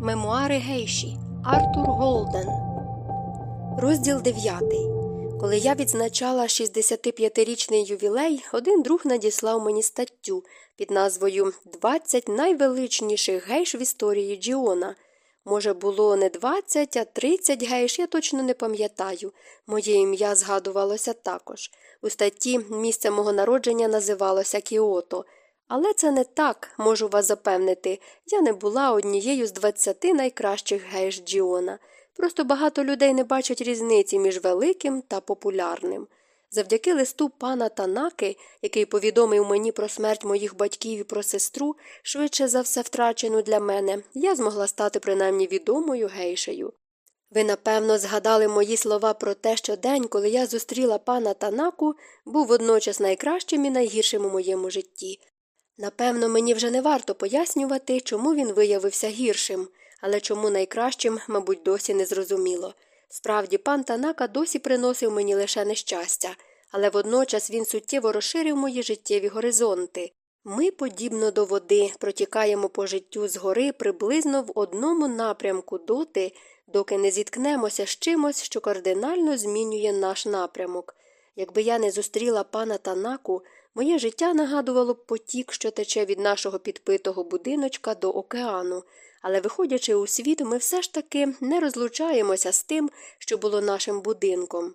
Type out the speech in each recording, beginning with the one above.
Мемуари Гейші Артур Голден. Розділ 9. Коли я відзначала 65-річний ювілей, один друг надіслав мені статтю під назвою «20 найвеличніших гейш в історії Джіона. Може, було не 20, а 30 гейш, я точно не пам'ятаю. Моє ім'я згадувалося також. У статті місце мого народження називалося Кіото. Але це не так, можу вас запевнити. Я не була однією з 20 найкращих гейш Джіона. Просто багато людей не бачать різниці між великим та популярним. Завдяки листу пана Танаки, який повідомив мені про смерть моїх батьків і про сестру, швидше за все втрачену для мене, я змогла стати принаймні відомою гейшею. Ви, напевно, згадали мої слова про те, що день, коли я зустріла пана Танаку, був водночас найкращим і найгіршим у моєму житті. Напевно, мені вже не варто пояснювати, чому він виявився гіршим, але чому найкращим, мабуть, досі не зрозуміло. Справді, пан Танака досі приносив мені лише нещастя, але водночас він суттєво розширив мої життєві горизонти. Ми, подібно до води, протікаємо по життю згори приблизно в одному напрямку доти, доки не зіткнемося з чимось, що кардинально змінює наш напрямок. Якби я не зустріла пана Танаку, моє життя нагадувало б потік, що тече від нашого підпитого будиночка до океану, але, виходячи у світ, ми все ж таки не розлучаємося з тим, що було нашим будинком.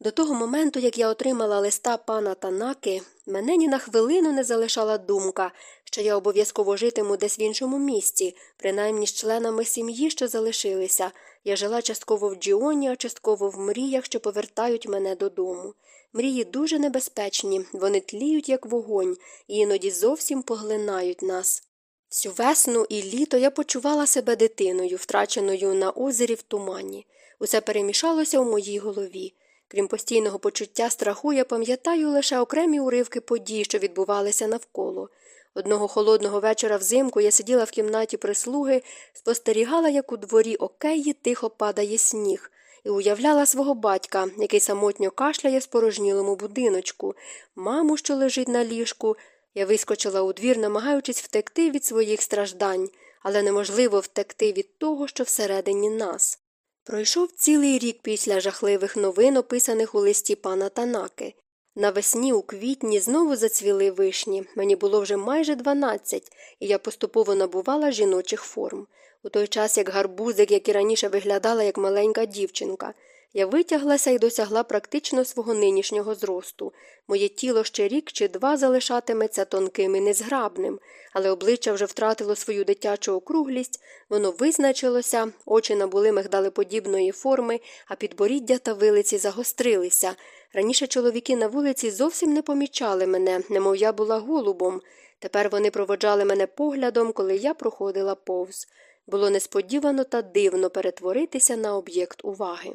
До того моменту, як я отримала листа пана Танаки, мене ні на хвилину не залишала думка, що я обов'язково житиму десь в іншому місці, принаймні з членами сім'ї, що залишилися. Я жила частково в Джіоні, а частково в мріях, що повертають мене додому. Мрії дуже небезпечні, вони тліють, як вогонь, і іноді зовсім поглинають нас. Всю весну і літо я почувала себе дитиною, втраченою на озері в тумані. Усе перемішалося у моїй голові. Крім постійного почуття страху, я пам'ятаю лише окремі уривки подій, що відбувалися навколо. Одного холодного вечора взимку я сиділа в кімнаті прислуги, спостерігала, як у дворі океї тихо падає сніг, і уявляла свого батька, який самотньо кашляє в спорожнілому будиночку, маму, що лежить на ліжку. Я вискочила у двір, намагаючись втекти від своїх страждань, але неможливо втекти від того, що всередині нас. Пройшов цілий рік після жахливих новин, описаних у листі пана Танаки. Навесні, у квітні, знову зацвіли вишні. Мені було вже майже дванадцять, і я поступово набувала жіночих форм. У той час, як гарбузик, як і раніше виглядала як маленька дівчинка. Я витяглася і досягла практично свого нинішнього зросту. Моє тіло ще рік чи два залишатиметься тонким і незграбним, але обличчя вже втратило свою дитячу округлість, воно визначилося, очі набули мигдалеподібної форми, а підборіддя та вилиці загострилися. Раніше чоловіки на вулиці зовсім не помічали мене, немов я була голубом. Тепер вони проводжали мене поглядом, коли я проходила повз. Було несподівано та дивно перетворитися на об'єкт уваги.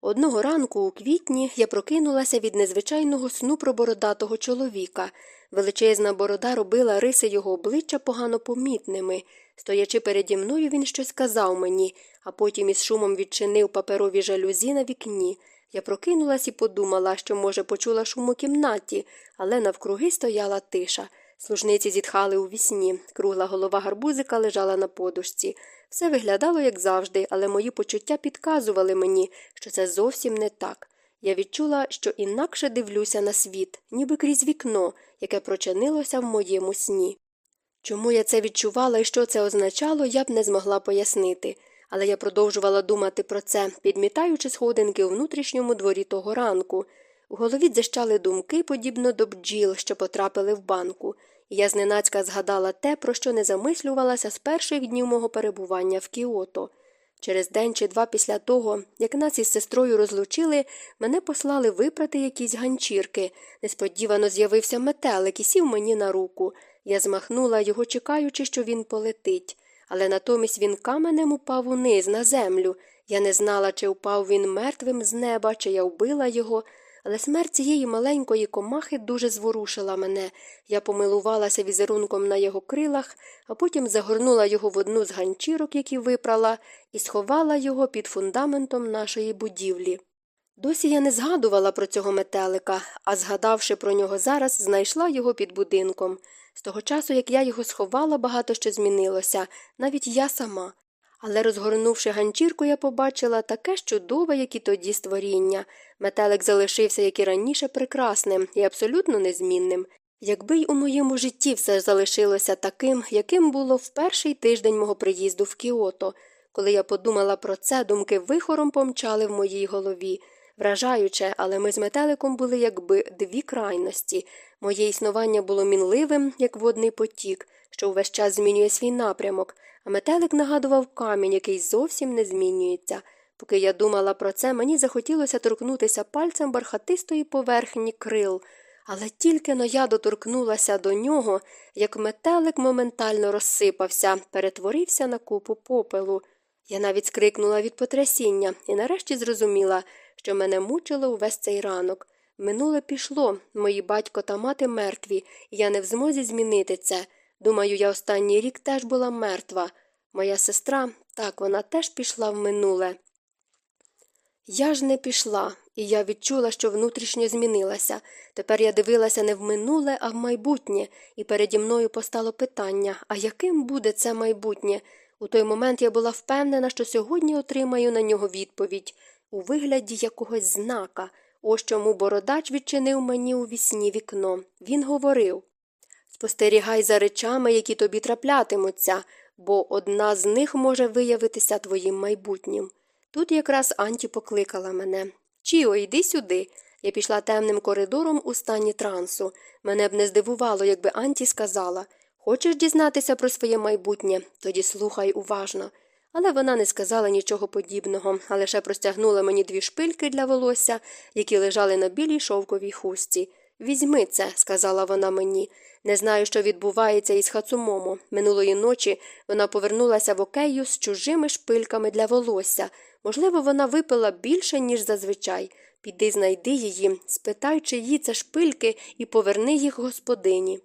Одного ранку у квітні я прокинулася від незвичайного сну про бородатого чоловіка. Величезна борода робила риси його обличчя погано помітними. Стоячи переді мною, він щось казав мені, а потім із шумом відчинив паперові жалюзі на вікні. Я прокинулась і подумала, що, може, почула шум у кімнаті, але навкруги стояла тиша. Служниці зітхали у вісні, кругла голова гарбузика лежала на подушці. Все виглядало, як завжди, але мої почуття підказували мені, що це зовсім не так. Я відчула, що інакше дивлюся на світ, ніби крізь вікно, яке прочинилося в моєму сні. Чому я це відчувала і що це означало, я б не змогла пояснити, але я продовжувала думати про це, підмітаючи сходинки у внутрішньому дворі того ранку. У голові дзищали думки, подібно до бджіл, що потрапили в банку, і я зненацька згадала те, про що не замислювалася з перших днів мого перебування в Кіото. Через день чи два після того, як нас із сестрою розлучили, мене послали випрати якісь ганчірки. Несподівано з'явився метелик і сів мені на руку. Я змахнула його, чекаючи, що він полетить. Але натомість він каменем упав униз на землю. Я не знала, чи впав він мертвим з неба, чи я вбила його. Але смерть цієї маленької комахи дуже зворушила мене. Я помилувалася візерунком на його крилах, а потім загорнула його в одну з ганчірок, які випрала, і сховала його під фундаментом нашої будівлі. Досі я не згадувала про цього метелика, а згадавши про нього зараз, знайшла його під будинком. З того часу, як я його сховала, багато що змінилося, навіть я сама. Але, розгорнувши ганчірку, я побачила таке чудове, як і тоді створіння. Метелик залишився, як і раніше, прекрасним і абсолютно незмінним. Якби й у моєму житті все залишилося таким, яким було в перший тиждень мого приїзду в Кіото. Коли я подумала про це, думки вихором помчали в моїй голові. Вражаюче, але ми з метеликом були якби дві крайності. Моє існування було мінливим, як водний потік, що увесь час змінює свій напрямок, а метелик нагадував камінь, який зовсім не змінюється. Поки я думала про це, мені захотілося торкнутися пальцем бархатистої поверхні крил, але тільки но я доторкнулася до нього, як метелик моментально розсипався, перетворився на купу попелу. Я навіть скрикнула від потрясіння і нарешті зрозуміла, що мене мучило увесь цей ранок. Минуле пішло, мої батько та мати мертві, і я не в змозі змінити це. Думаю, я останній рік теж була мертва. Моя сестра, так, вона теж пішла в минуле. Я ж не пішла, і я відчула, що внутрішньо змінилася. Тепер я дивилася не в минуле, а в майбутнє, і переді мною постало питання а яким буде це майбутнє? У той момент я була впевнена, що сьогодні отримаю на нього відповідь у вигляді якогось знака. Ось чому бородач відчинив мені у вісні вікно. Він говорив Спостерігай за речами, які тобі траплятимуться, бо одна з них може виявитися твоїм майбутнім. Тут якраз Анті покликала мене Чіо, йди сюди. Я пішла темним коридором у стані трансу. Мене б не здивувало, якби Анті сказала Хочеш дізнатися про своє майбутнє, тоді слухай уважно. Але вона не сказала нічого подібного, а лише простягнула мені дві шпильки для волосся, які лежали на білій шовковій хустці. Візьми це, сказала вона мені. Не знаю, що відбувається із Хацумомо. Минулої ночі вона повернулася в окею з чужими шпильками для волосся. Можливо, вона випила більше, ніж зазвичай. Піди знайди її, спитай, чиї це шпильки, і поверни їх господині.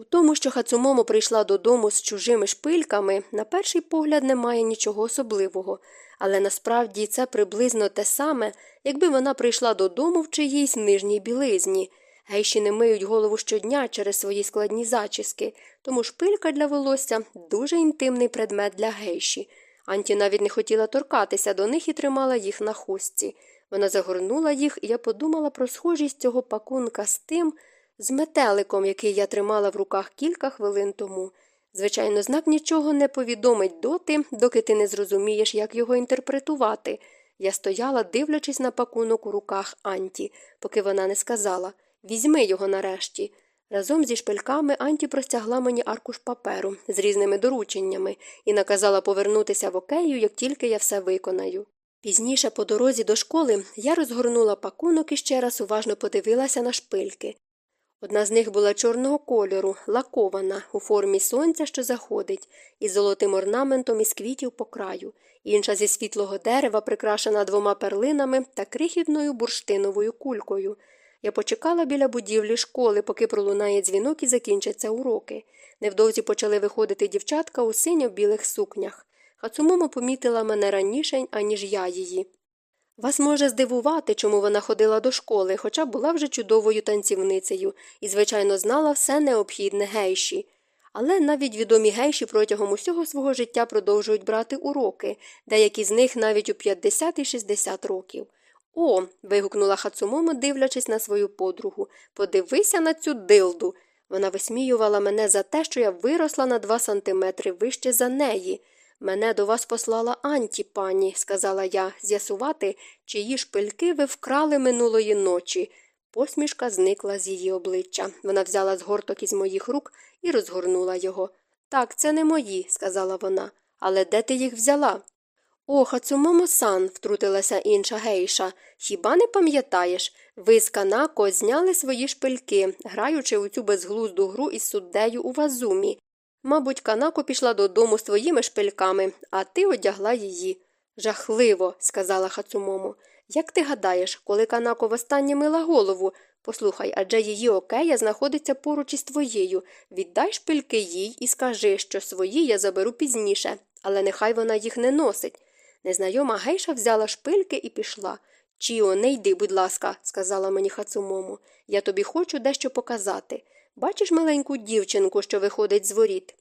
У тому, що Хацумомо прийшла додому з чужими шпильками, на перший погляд немає нічого особливого, але насправді це приблизно те саме, якби вона прийшла додому в чиїсь нижній білизні. Гейші не миють голову щодня через свої складні зачіски, тому шпилька для волосся дуже інтимний предмет для гейші. Анті навіть не хотіла торкатися до них і тримала їх на хустці. Вона загорнула їх, і я подумала про схожість цього пакунка з тим, з метеликом, який я тримала в руках кілька хвилин тому. Звичайно, знак нічого не повідомить доти, доки ти не зрозумієш, як його інтерпретувати. Я стояла, дивлячись на пакунок у руках Анті, поки вона не сказала Візьми його нарешті. Разом зі шпильками Анті простягла мені аркуш паперу з різними дорученнями і наказала повернутися в окею, як тільки я все виконаю. Пізніше, по дорозі до школи, я розгорнула пакунок і ще раз уважно подивилася на шпильки. Одна з них була чорного кольору, лакована, у формі сонця, що заходить, із золотим орнаментом із квітів по краю, інша зі світлого дерева, прикрашена двома перлинами та крихітною бурштиновою кулькою. Я почекала біля будівлі школи, поки пролунає дзвінок і закінчаться уроки. Невдовзі почали виходити дівчатка у синьо білих сукнях. Хацумомо помітила мене раніше, аніж я її. Вас може здивувати, чому вона ходила до школи, хоча була вже чудовою танцівницею і, звичайно, знала все необхідне гейші. Але навіть відомі гейші протягом усього свого життя продовжують брати уроки, деякі з них навіть у 50 і 60 років. О. вигукнула Хацумомо, дивлячись на свою подругу. Подивися на цю дилду. Вона висміювала мене за те, що я виросла на два сантиметри вище за неї. Мене до вас послала Анті, пані, сказала я, з'ясувати, чиї шпильки ви вкрали минулої ночі. Посмішка зникла з її обличчя. Вона взяла згорток із моїх рук і розгорнула його. Так, це не мої, сказала вона. Але де ти їх взяла? О, Хацумомо сан, втрутилася інша гейша. Хіба не пам'ятаєш? Ви з Канако зняли свої шпильки, граючи у цю безглузду гру із суддею у вазумі. Мабуть, Канако пішла додому з твоїми шпильками, а ти одягла її. Жахливо, сказала Хацумомо. Як ти гадаєш, коли Канако востаннє мила голову? Послухай, адже її окея знаходиться поруч із твоєю. Віддай шпильки їй і скажи, що свої я заберу пізніше, але нехай вона їх не носить. Незнайома гейша взяла шпильки і пішла. Чіо, не йди, будь ласка, сказала мені Хацумому. Я тобі хочу дещо показати. Бачиш маленьку дівчинку, що виходить з воріт?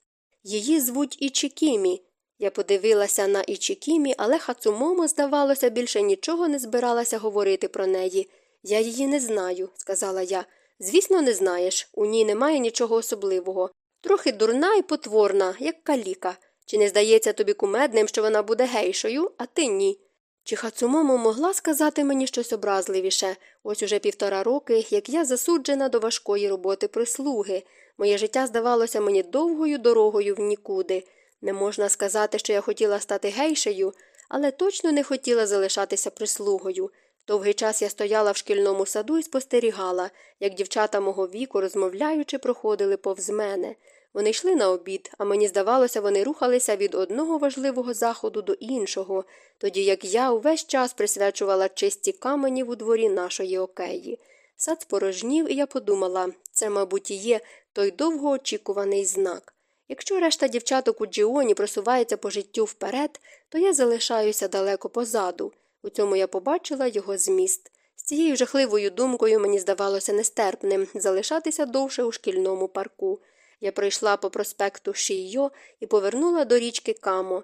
Її звуть Ічікімі. Я подивилася на Ічікімі, але Хацумомо, здавалося, більше нічого не збиралася говорити про неї. Я її не знаю, сказала я. Звісно, не знаєш. У ній немає нічого особливого. Трохи дурна і потворна, як каліка. Чи не здається тобі кумедним, що вона буде гейшою, а ти ні? Чи Хацумомо могла сказати мені щось образливіше? Ось уже півтора роки, як я засуджена до важкої роботи прислуги. Моє життя здавалося мені довгою дорогою в нікуди. Не можна сказати, що я хотіла стати гейшею, але точно не хотіла залишатися прислугою. Довгий час я стояла в шкільному саду і спостерігала, як дівчата мого віку, розмовляючи, проходили повз мене. Вони йшли на обід, а мені здавалося, вони рухалися від одного важливого заходу до іншого, тоді як я увесь час присвячувала чисті камені у дворі нашої океї. Сад спорожнів, і я подумала це, мабуть, і є той довгоочікуваний знак. Якщо решта дівчаток у Джіоні просувається по життю вперед, то я залишаюся далеко позаду. У цьому я побачила його зміст. З цією жахливою думкою мені здавалося нестерпним залишатися довше у шкільному парку. Я пройшла по проспекту Шійо і повернула до річки Камо.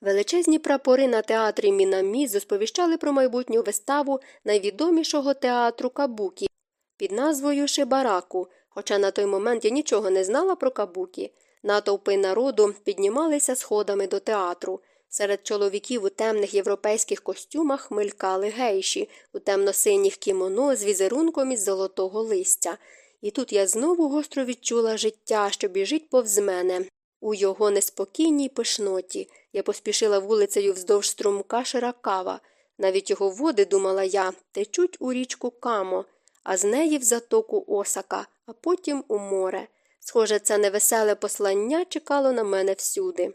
Величезні прапори на театрі Мінамізу сповіщали про майбутню виставу найвідомішого театру Кабукі під назвою Шибараку, хоча на той момент я нічого не знала про Кабукі. Натовпи народу піднімалися сходами до театру. Серед чоловіків у темних європейських костюмах мелькали гейші, у темно-синіх кімоно з візерунком із золотого листя. І тут я знову гостро відчула життя, що біжить повз мене. У його неспокійній пишноті я поспішила вулицею вздовж струмка Ширакава. Навіть його води, думала я, течуть у річку Камо, а з неї в затоку Осака, а потім у море. Схоже, це невеселе послання чекало на мене всюди.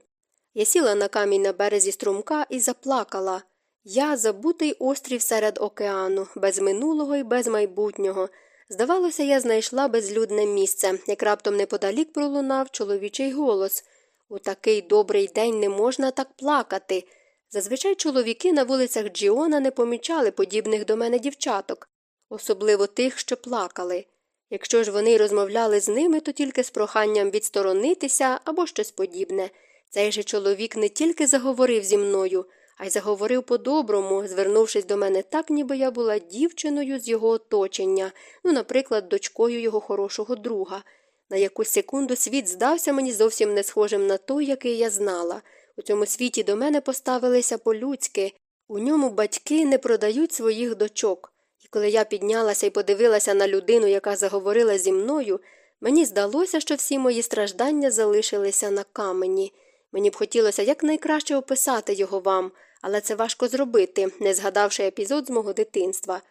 Я сіла на камінь на березі струмка і заплакала. Я забутий острів серед океану, без минулого і без майбутнього. Здавалося, я знайшла безлюдне місце, як раптом неподалік пролунав чоловічий голос У такий добрий день не можна так плакати. Зазвичай чоловіки на вулицях Джіона не помічали подібних до мене дівчаток, особливо тих, що плакали. Якщо ж вони розмовляли з ними, то тільки з проханням відсторонитися або щось подібне. Цей же чоловік не тільки заговорив зі мною, а й заговорив по-доброму, звернувшись до мене так, ніби я була дівчиною з його оточення, ну, наприклад, дочкою його хорошого друга. На якусь секунду світ здався мені зовсім не схожим на той, який я знала. У цьому світі до мене поставилися по-людськи, у ньому батьки не продають своїх дочок. І коли я піднялася і подивилася на людину, яка заговорила зі мною, мені здалося, що всі мої страждання залишилися на камені. Мені б хотілося якнайкраще описати його вам, але це важко зробити, не згадавши епізод з мого дитинства.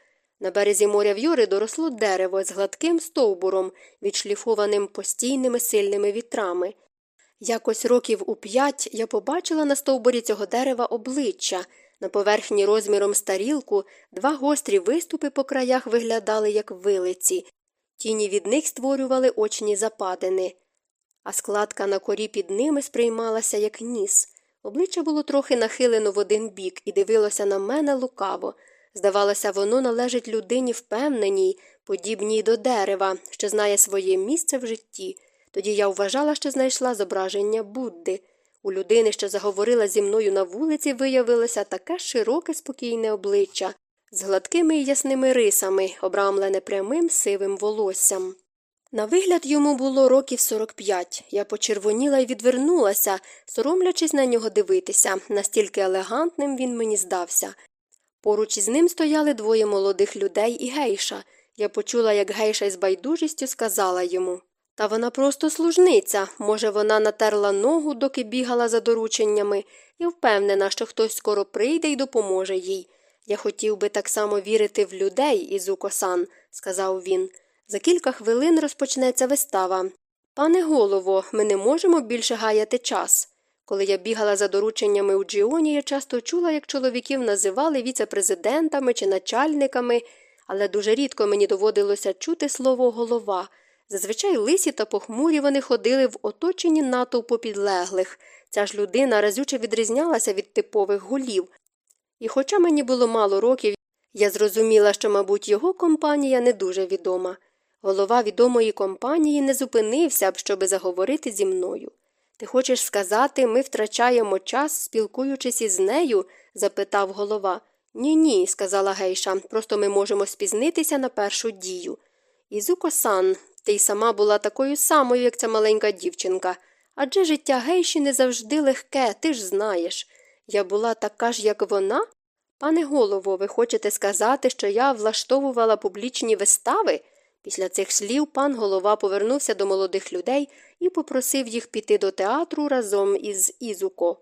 На березі моря В'юри доросло дерево з гладким стовбуром, відшліфованим постійними сильними вітрами. Якось років у п'ять я побачила на стовбурі цього дерева обличчя. На поверхні розміром з тарілку два гострі виступи по краях виглядали як вилиці. Тіні від них створювали очні западини, а складка на корі під ними сприймалася як ніс. Обличчя було трохи нахилено в один бік і дивилося на мене лукаво. Здавалося, воно належить людині впевненій, подібній до дерева, що знає своє місце в житті. Тоді я вважала, що знайшла зображення Будди. У людини, що заговорила зі мною на вулиці, виявилося таке широке спокійне обличчя з гладкими і ясними рисами, обрамлене прямим сивим волоссям. На вигляд йому було років 45. Я почервоніла і відвернулася, соромлячись на нього дивитися, настільки елегантним він мені здався. Поруч із ним стояли двоє молодих людей і гейша. Я почула, як гейша із байдужістю сказала йому Та вона просто служниця. Може, вона натерла ногу, доки бігала за дорученнями, і впевнена, що хтось скоро прийде і допоможе їй. Я хотів би так само вірити в людей, Ізуко-сан», – сказав він. За кілька хвилин розпочнеться вистава. Пане голово, ми не можемо більше гаяти час. Коли я бігала за дорученнями у Джіоні, я часто чула, як чоловіків називали віце-президентами чи начальниками, але дуже рідко мені доводилося чути слово голова. Зазвичай лисі та похмурі вони ходили в оточенні натовпу підлеглих. Ця ж людина разюче відрізнялася від типових голів. І хоча мені було мало років, я зрозуміла, що, мабуть, його компанія не дуже відома. Голова відомої компанії не зупинився б, щоби заговорити зі мною. Ти хочеш сказати, ми втрачаємо час, спілкуючись із нею? запитав голова. Ні, ні, сказала гейша, просто ми можемо спізнитися на першу дію. Ізуко сан, ти й сама була такою самою, як ця маленька дівчинка. Адже життя гейші не завжди легке, ти ж знаєш. Я була така ж, як вона? Пане голово, ви хочете сказати, що я влаштовувала публічні вистави? Після цих слів пан голова повернувся до молодих людей і попросив їх піти до театру разом із Ізуко.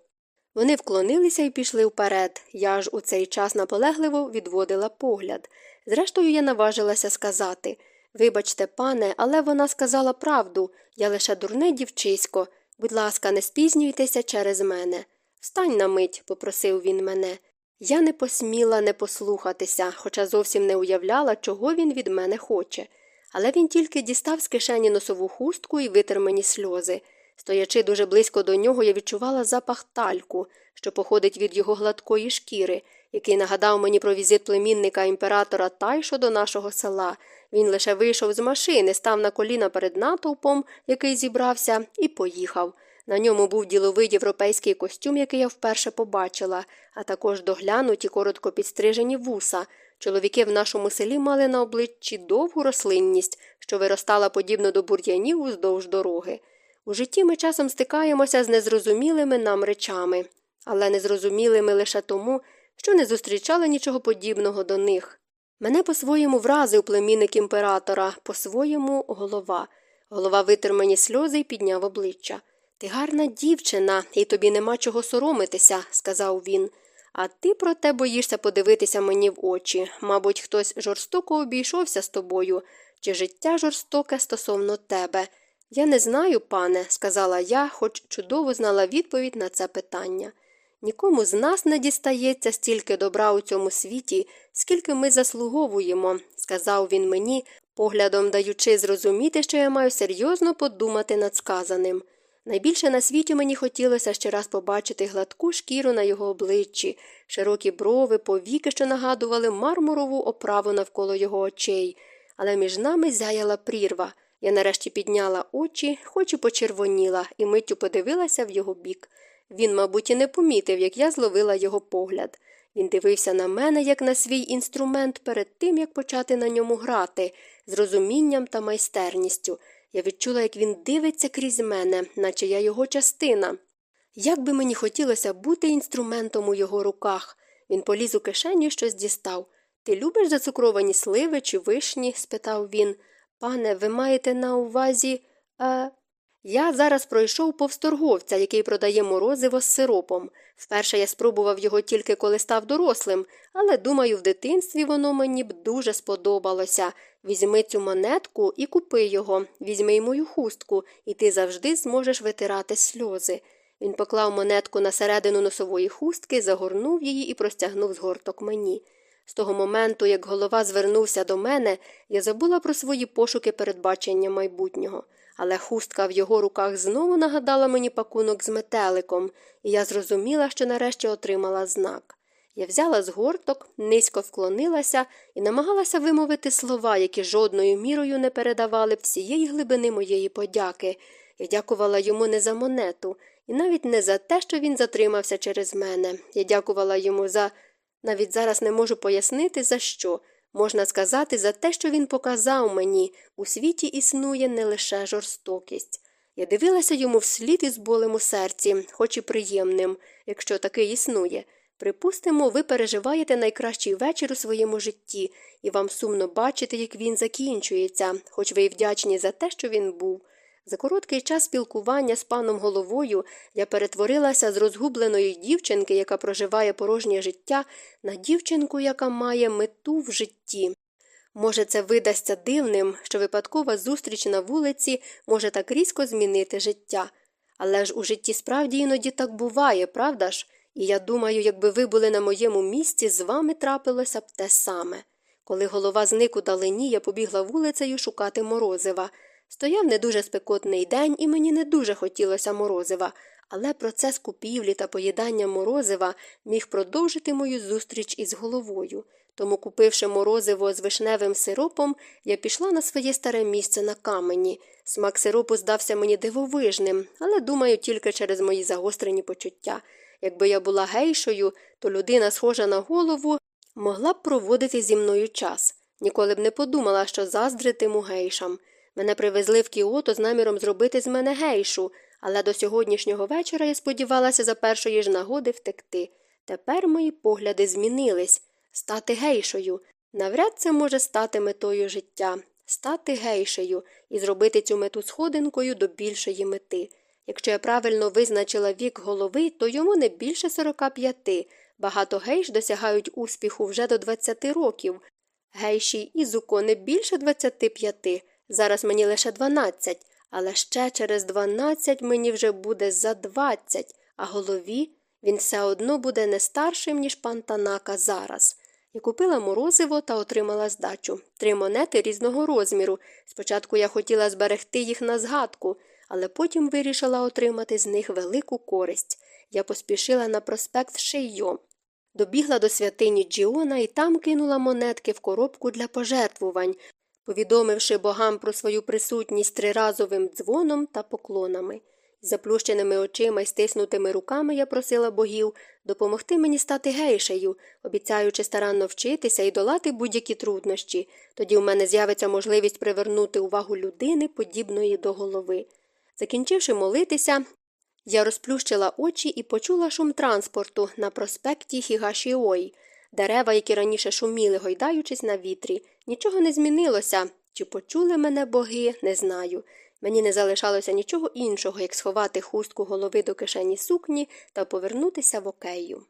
Вони вклонилися і пішли вперед. Я ж у цей час наполегливо відводила погляд. Зрештою, я наважилася сказати Вибачте, пане, але вона сказала правду я лише дурне дівчисько. Будь ласка, не спізнюйтеся через мене. Встань на мить, попросив він мене. Я не посміла не послухатися, хоча зовсім не уявляла, чого він від мене хоче. Але він тільки дістав з кишені носову хустку і витер мені сльози. Стоячи дуже близько до нього, я відчувала запах тальку, що походить від його гладкої шкіри, який нагадав мені про візит племінника імператора Тайшо до нашого села. Він лише вийшов з машини, став на коліна перед натовпом, який зібрався, і поїхав. На ньому був діловий європейський костюм, який я вперше побачила, а також доглянуті коротко підстрижені вуса. Чоловіки в нашому селі мали на обличчі довгу рослинність, що виростала подібно до бур'янів уздовж дороги. У житті ми часом стикаємося з незрозумілими нам речами, але незрозумілими лише тому, що не зустрічали нічого подібного до них. Мене по-своєму вразив племінник імператора, по-своєму голова. Голова витер мені сльози і підняв обличчя. Ти гарна дівчина, і тобі нема чого соромитися, сказав він. А ти, проте, боїшся подивитися мені в очі. Мабуть, хтось жорстоко обійшовся з тобою, чи життя жорстоке стосовно тебе. Я не знаю, пане, сказала я, хоч чудово знала відповідь на це питання. Нікому з нас не дістається стільки добра у цьому світі, скільки ми заслуговуємо, сказав він мені, поглядом даючи зрозуміти, що я маю серйозно подумати над сказаним. Найбільше на світі мені хотілося ще раз побачити гладку шкіру на його обличчі, широкі брови, повіки, що нагадували мармурову оправу навколо його очей, але між нами зяяла прірва. Я нарешті підняла очі, хоч і почервоніла, і миттю подивилася в його бік. Він, мабуть, і не помітив, як я зловила його погляд. Він дивився на мене, як на свій інструмент, перед тим, як почати на ньому грати, з розумінням та майстерністю. Я відчула, як він дивиться крізь мене, наче я його частина. Як би мені хотілося бути інструментом у його руках. Він поліз у кишеню і щось дістав. Ти любиш зацукровані сливи чи вишні? спитав він. Пане, ви маєте на увазі. Е... Я зараз пройшов повз торговця, який продає морозиво з сиропом. Вперше я спробував його тільки коли став дорослим, але думаю, в дитинстві воно мені б дуже сподобалося. Візьми цю монетку і купи його, візьми й мою хустку, і ти завжди зможеш витирати сльози. Він поклав монетку на середину носової хустки, загорнув її і простягнув згорток мені. З того моменту, як голова звернувся до мене, я забула про свої пошуки передбачення майбутнього, але хустка в його руках знову нагадала мені пакунок з метеликом, і я зрозуміла, що нарешті отримала знак. Я взяла згорток, низько вклонилася і намагалася вимовити слова, які жодною мірою не передавали всієї глибини моєї подяки. Я дякувала йому не за монету, і навіть не за те, що він затримався через мене. Я дякувала йому за. Навіть зараз не можу пояснити, за що. Можна сказати, за те, що він показав мені, у світі існує не лише жорстокість. Я дивилася йому вслід із болем у серці, хоч і приємним, якщо такий існує. Припустимо, ви переживаєте найкращий вечір у своєму житті, і вам сумно бачити, як він закінчується, хоч ви й вдячні за те, що він був. За короткий час спілкування з паном головою я перетворилася з розгубленої дівчинки, яка проживає порожнє життя, на дівчинку, яка має мету в житті. Може, це видасться дивним, що випадкова зустріч на вулиці може так різко змінити життя. Але ж у житті справді іноді так буває, правда ж? І я думаю, якби ви були на моєму місці, з вами трапилося б те саме. Коли голова зник у далині, я побігла вулицею шукати морозива. Стояв не дуже спекотний день, і мені не дуже хотілося морозива, але процес купівлі та поїдання морозива міг продовжити мою зустріч із головою. Тому, купивши морозиво з вишневим сиропом, я пішла на своє старе місце на камені. Смак сиропу здався мені дивовижним, але думаю, тільки через мої загострені почуття. Якби я була гейшою, то людина, схожа на голову, могла б проводити зі мною час. Ніколи б не подумала, що заздритиму гейшам. Мене привезли в Кіото з наміром зробити з мене гейшу, але до сьогоднішнього вечора я сподівалася за першої ж нагоди втекти. Тепер мої погляди змінились стати гейшою. Навряд це може стати метою життя, стати гейшею і зробити цю мету сходинкою до більшої мети. Якщо я правильно визначила вік голови, то йому не більше 45. Багато гейш досягають успіху вже до 20 років. Гейші і зуко не більше 25. Зараз мені лише 12, але ще через 12 мені вже буде за 20, а голові він все одно буде не старшим, ніж пан Танака зараз. Я купила морозиво та отримала здачу три монети різного розміру. Спочатку я хотіла зберегти їх на згадку, але потім вирішила отримати з них велику користь. Я поспішила на проспект Шеййо. Добігла до святині Джіона і там кинула монетки в коробку для пожертвувань, повідомивши богам про свою присутність триразовим дзвоном та поклонами. Заплющеними очима й стиснутими руками я просила богів допомогти мені стати гейшею, обіцяючи старанно вчитися і долати будь-які труднощі. Тоді в мене з'явиться можливість привернути увагу людини, подібної до голови. Закінчивши молитися, я розплющила очі і почула шум транспорту на проспекті Хігашіой. Дерева, які раніше шуміли, гойдаючись на вітрі. Нічого не змінилося. Чи почули мене боги, не знаю. Мені не залишалося нічого іншого, як сховати хустку голови до кишені сукні та повернутися в окею.